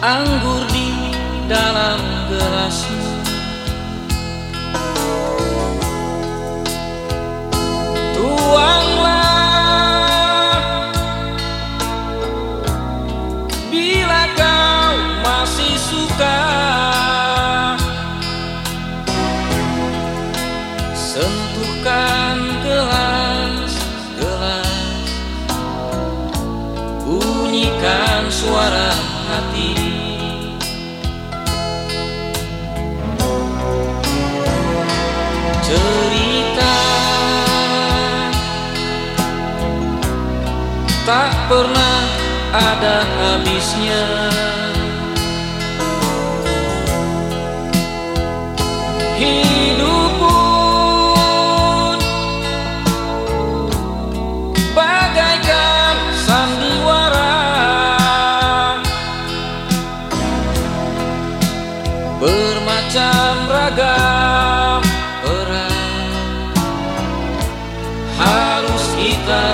anggur di dalam gelasmu tuanglah bila kau masih suka. Sentuhkan gelas. Bunyikan suara hati tak pernah ada habisnya bermacam ragam peran harus kita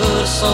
rasa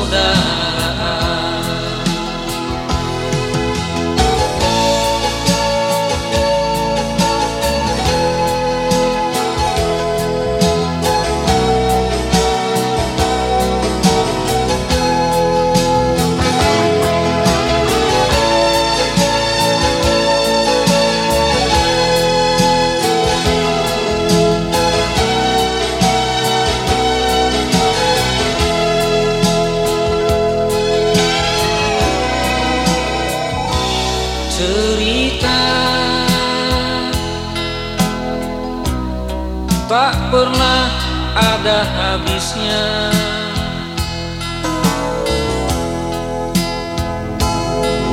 tak pernah ada habisnya.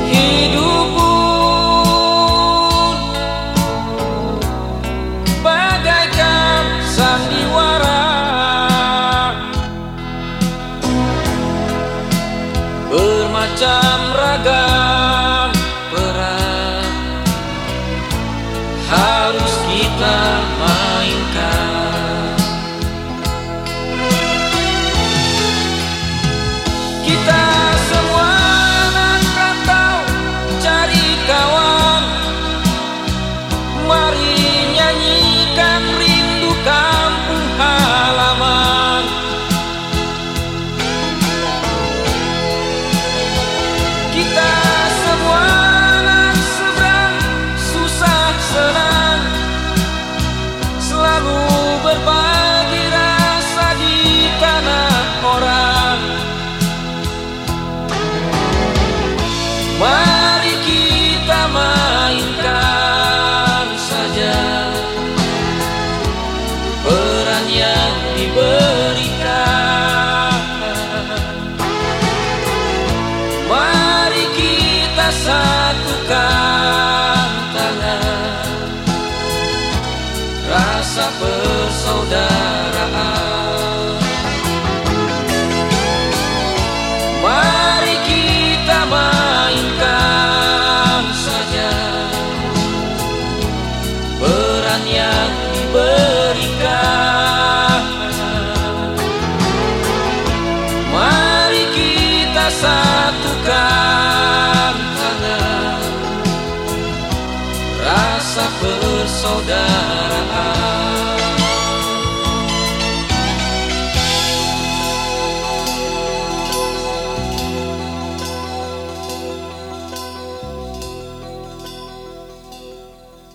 Hidup pun bagaikan sandiwara. Bermacam ragam satukan tangan. Rasa persaudaraan. Mari kita mainkan saja Peran yang diberikan